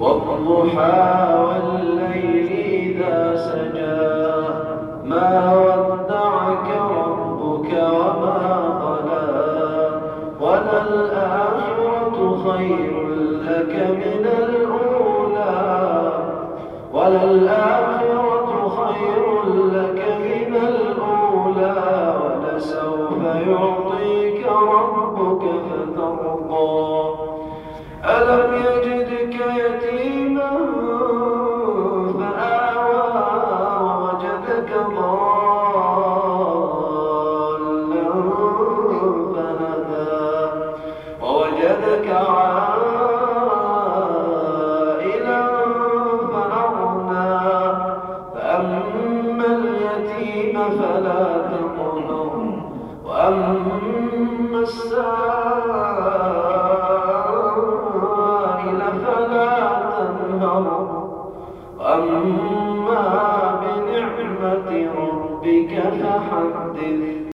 والضحى والليل إذا سجى. ما ودعك ربك وما قلى وللآخرة خير لك من الأولى. وللآخرة خير لك من الأولى. ولسوف يعطيك وأما بنعمة ربك فحدث.